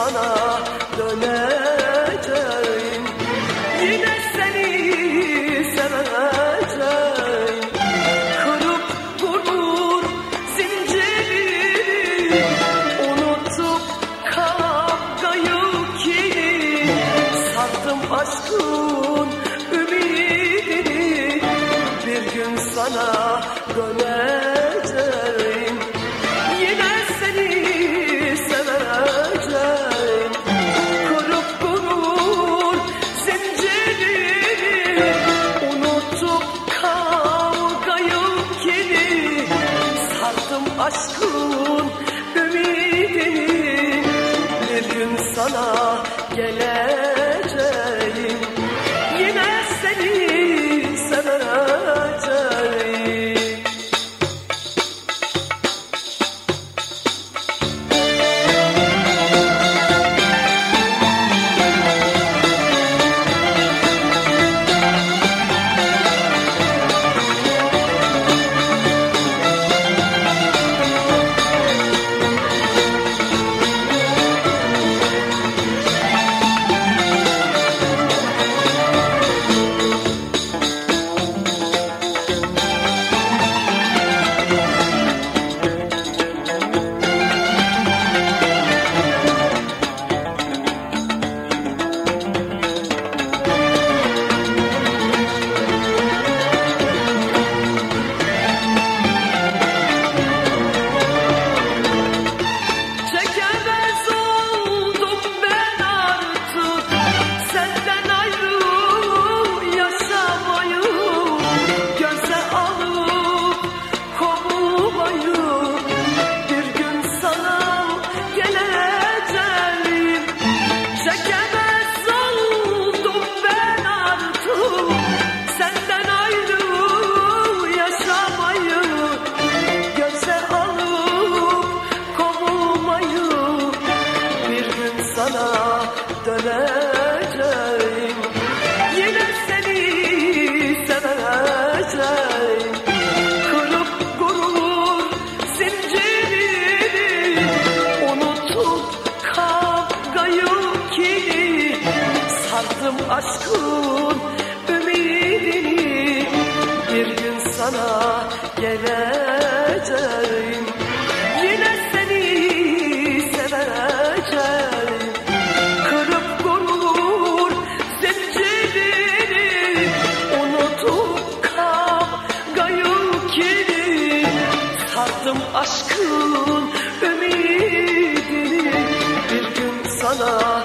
sana döneceğim. Yine seni seveceğim. Kırıp gurur zinciri Unutup kavgayı ki Sardım aşkın aşkın ümidini Bir gün sana geleceğim Kaptım aşkın ümidini Bir gün sana geleceğim. Yine seni seveceğim. Kırıp gurur zincirini Unutup kavgayım kini. Sardım aşkın ümidini. Bir gün sana